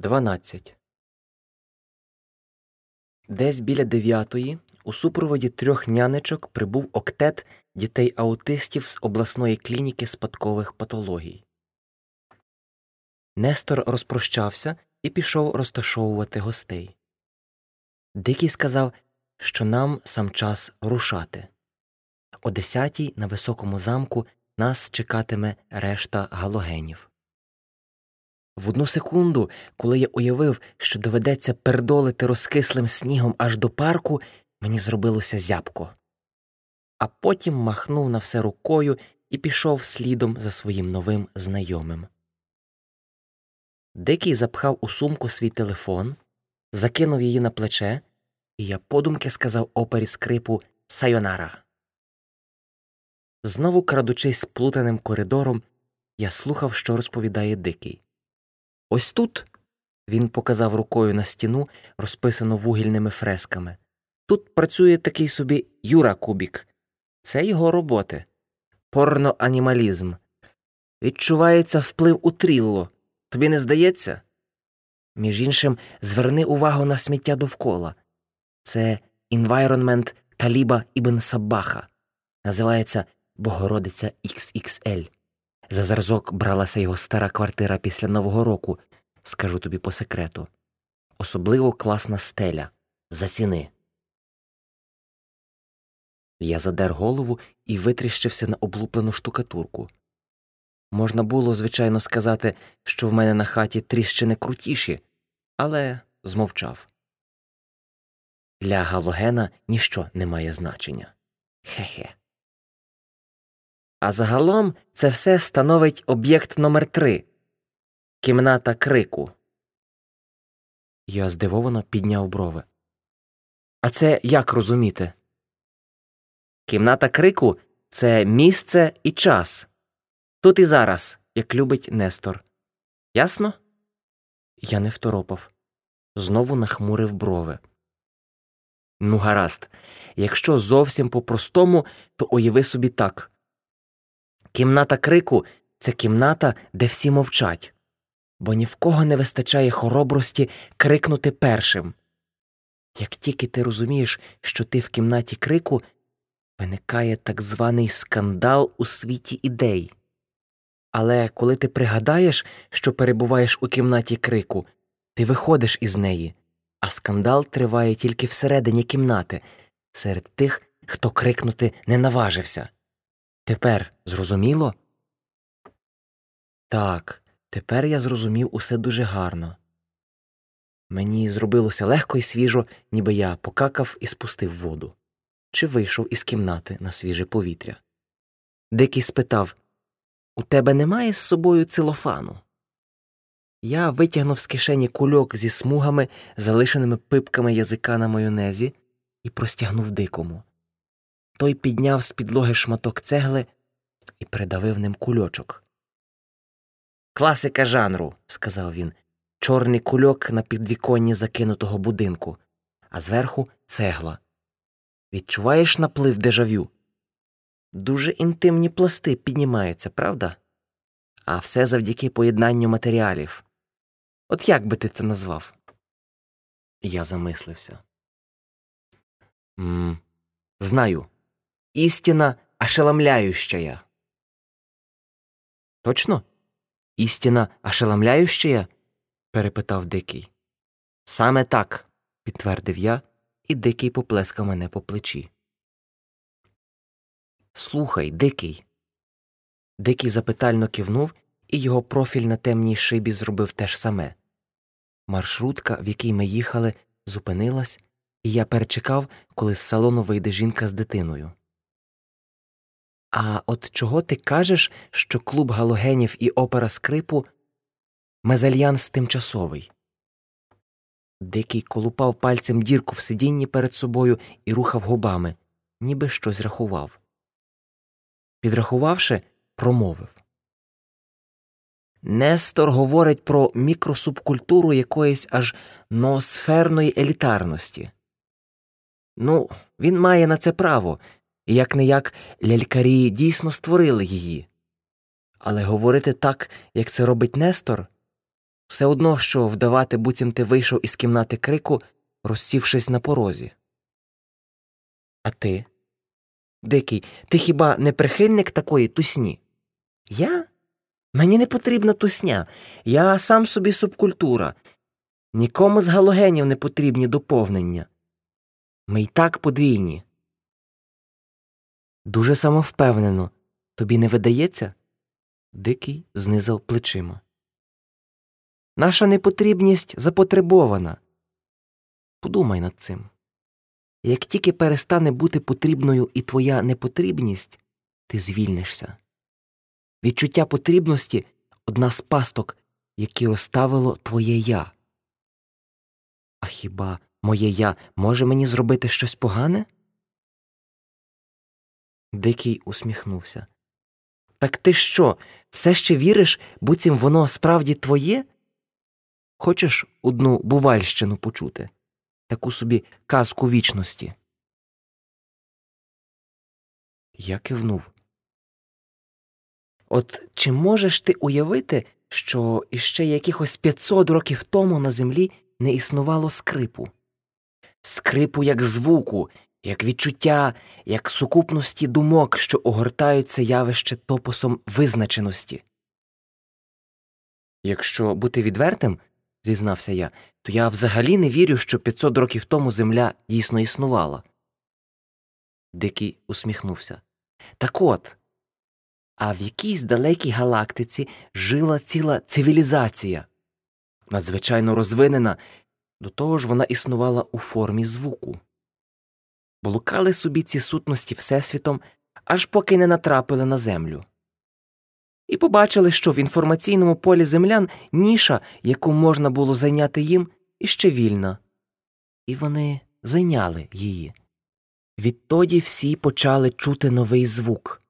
12. Десь біля дев'ятої у супроводі трьох нянечок прибув октет дітей аутистів з обласної клініки спадкових патологій. Нестор розпрощався і пішов розташовувати гостей. Дикий сказав, що нам сам час рушати. О десятій на високому замку нас чекатиме решта галогенів. В одну секунду, коли я уявив, що доведеться пердолити розкислим снігом аж до парку, мені зробилося зябко. А потім махнув на все рукою і пішов слідом за своїм новим знайомим. Дикий запхав у сумку свій телефон, закинув її на плече, і я подумки сказав опері скрипу Сайонара. Знову крадучись плутаним коридором, я слухав, що розповідає Дикий. Ось тут він показав рукою на стіну, розписану вугільними фресками. Тут працює такий собі Юра Кубік. Це його роботи. Порноанімалізм. Відчувається вплив у трілло. Тобі не здається? Між іншим, зверни увагу на сміття довкола. Це Environment Таліба Ібн Сабаха. Називається Богородиця XXL. За зразок бралася його стара квартира після Нового року, скажу тобі по секрету. Особливо класна стеля. Заціни. Я задер голову і витріщився на облуплену штукатурку. Можна було, звичайно, сказати, що в мене на хаті тріщини крутіші, але змовчав. Для галогена ніщо не має значення. Хе-хе. А загалом це все становить об'єкт номер три кімната крику. Я здивовано підняв брови. А це як розуміти? Кімната крику це місце і час. Тут і зараз, як любить Нестор. Ясно? Я не второпав. Знову нахмурив брови. Ну, гаразд, якщо зовсім по простому, то уяви собі так. Кімната крику це кімната, де всі мовчать, бо ні в кого не вистачає хоробрості крикнути першим. Як тільки ти розумієш, що ти в кімнаті крику, виникає так званий скандал у світі ідей. Але коли ти пригадаєш, що перебуваєш у кімнаті крику, ти виходиш із неї, а скандал триває тільки всередині кімнати, серед тих, хто крикнути не наважився. Тепер зрозуміло? Так, тепер я зрозумів усе дуже гарно. Мені зробилося легко і свіжо, ніби я покакав і спустив воду, чи вийшов із кімнати на свіже повітря. Дикий спитав У тебе немає з собою целофану? Я витягнув з кишені кульок зі смугами, залишеними пипками язика на майонезі, і простягнув дикому. Той підняв з підлоги шматок цегли і придавив ним кульочок. Класика жанру, сказав він, чорний кульок на підвіконні закинутого будинку, а зверху цегла. Відчуваєш наплив дежавю? Дуже інтимні пласти піднімаються, правда? А все завдяки поєднанню матеріалів. От як би ти це назвав? Я замислився. М Знаю. Істина ошеломляющая. Точно? Істина ошеломляющая? перепитав Дикий. Саме так, підтвердив я, і Дикий поплескав мене по плечі. Слухай, Дикий. Дикий запитально кивнув, і його профіль на темній шибі зробив те ж саме. Маршрутка, в якій ми їхали, зупинилась, і я перечекав, коли з салону вийде жінка з дитиною. А от чого ти кажеш, що клуб галогенів і опера скрипу мезальянс тимчасовий? Дикий колупав пальцем дірку в сидінні перед собою і рухав губами, ніби щось рахував. Підрахувавши, промовив Нестор говорить про мікросубкультуру якоїсь аж ноосферної елітарності. Ну, він має на це право і як не як лялькарі дійсно створили її. Але говорити так, як це робить Нестор, Все одно, що вдавати, буцім ти вийшов із кімнати крику, розсівшись на порозі. А ти? Дикий, ти хіба не прихильник такої тусні? Я? Мені не потрібна тусня. Я сам собі субкультура. Нікому з галогенів не потрібні доповнення. Ми й так подвійні. Дуже самовпевнено. Тобі не видається? Дикий знизав плечима. Наша непотрібність запотребована. Подумай над цим. Як тільки перестане бути потрібною і твоя непотрібність, ти звільнишся. Відчуття потрібності одна з пасток, які розставило твоє я. А хіба моє я може мені зробити щось погане? Дикий усміхнувся. Так ти що, все ще віриш, буцім воно справді твоє? Хочеш одну бувальщину почути, таку собі казку вічності? Я кивнув. От чи можеш ти уявити, що іще якихось 500 років тому на землі не існувало скрипу? Скрипу як звуку, як відчуття, як сукупності думок, що огортають це явище топосом визначеності. Якщо бути відвертим, зізнався я, то я взагалі не вірю, що 500 років тому земля дійсно існувала. Дикий усміхнувся. Так от, а в якійсь далекій галактиці жила ціла цивілізація, надзвичайно розвинена, до того ж вона існувала у формі звуку. Блукали собі ці сутності Всесвітом, аж поки не натрапили на землю. І побачили, що в інформаційному полі землян ніша, яку можна було зайняти їм, іще вільна. І вони зайняли її. Відтоді всі почали чути новий звук,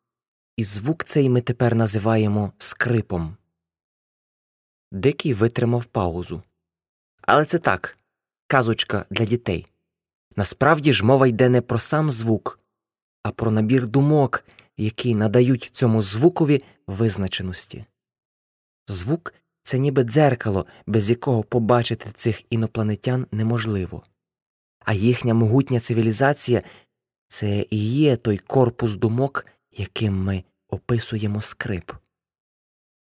і звук цей ми тепер називаємо скрипом. Дикий витримав паузу. Але це так казочка для дітей. Насправді ж мова йде не про сам звук, а про набір думок, які надають цьому звукові визначеності. Звук це ніби дзеркало, без якого побачити цих інопланетян неможливо, а їхня могутня цивілізація це і є той корпус думок, яким ми описуємо скрип.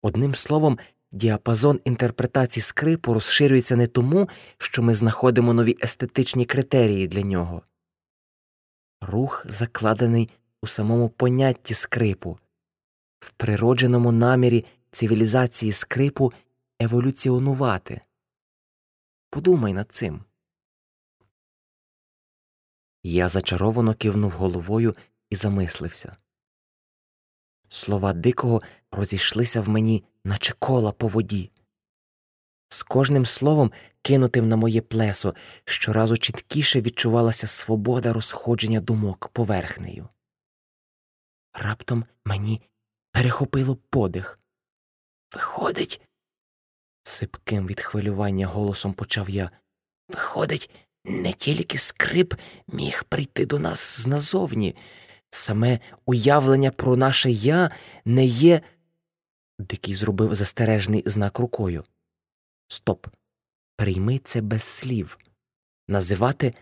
Одним словом, діапазон інтерпретації скрипу розширюється не тому, що ми знаходимо нові естетичні критерії для нього. Рух закладений у самому понятті скрипу, в природженому намірі цивілізації скрипу еволюціонувати. Подумай над цим. Я зачаровано кивнув головою і замислився. Слова дикого розійшлися в мені, наче кола по воді. З кожним словом, кинутим на моє плесо, щоразу чіткіше відчувалася свобода розходження думок поверхнею. Раптом мені перехопило подих. Виходить, сипким від хвилювання голосом почав я. Виходить, не тільки скрип міг прийти до нас зназовні, саме уявлення про наше я не є. Дикий зробив застережний знак рукою. Стоп. Прийми це без слів. Називати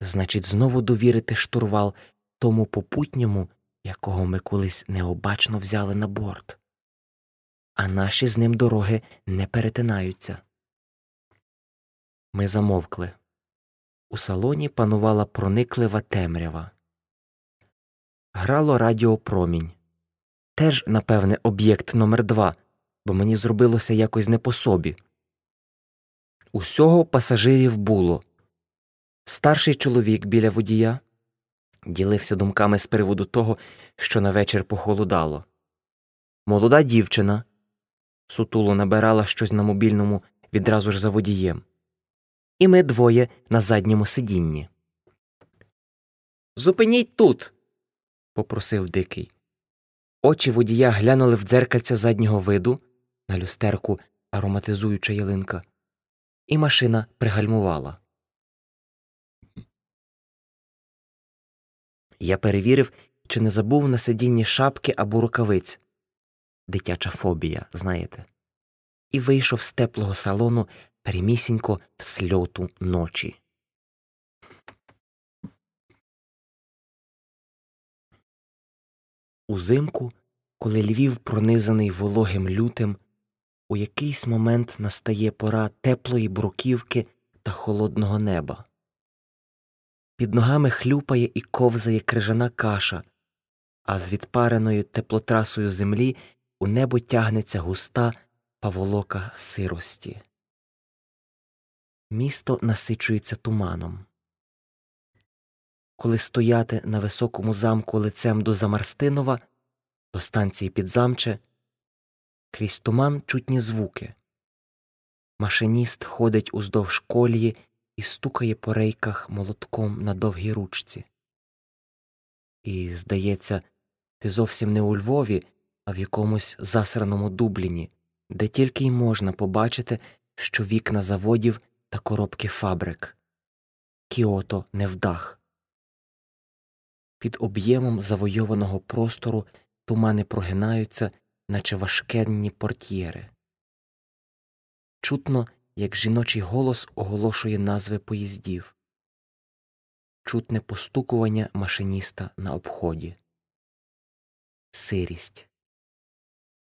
значить знову довірити штурвал тому попутньому, якого ми колись необачно взяли на борт. А наші з ним дороги не перетинаються. Ми замовкли. У салоні панувала прониклива темрява. Грало радіопромінь. Теж, напевне, об'єкт номер два, бо мені зробилося якось не по собі. Усього пасажирів було. Старший чоловік біля водія ділився думками з приводу того, що на вечір похолодало. Молода дівчина сутуло набирала щось на мобільному відразу ж за водієм. І ми двоє на задньому сидінні. Зупиніть тут. Попросив дикий. Очі водія глянули в дзеркальце заднього виду на люстерку ароматизуюча ялинка, і машина пригальмувала. Я перевірив, чи не забув на сидінні шапки або рукавиць. Дитяча фобія, знаєте. і вийшов з теплого салону прямісінько в сльоту ночі. Узимку, коли Львів пронизаний вологим лютим, у якийсь момент настає пора теплої бруківки та холодного неба. Під ногами хлюпає і ковзає крижана каша, а з відпареною теплотрасою землі у небо тягнеться густа паволока сирості. Місто насичується туманом. Коли стояти на високому замку лицем до Замарстинова, до станції Підзамче, крізь туман чутні звуки. Машиніст ходить уздовж колії і стукає по рейках молотком на довгій ручці. І, здається, ти зовсім не у Львові, а в якомусь засраному Дубліні, де тільки й можна побачити, що вікна заводів та коробки фабрик. Кіото не вдах. Під об'ємом завойованого простору тумани прогинаються, наче важкенні портьєри. Чутно, як жіночий голос оголошує назви поїздів, чутне постукування машиніста на обході, сирість.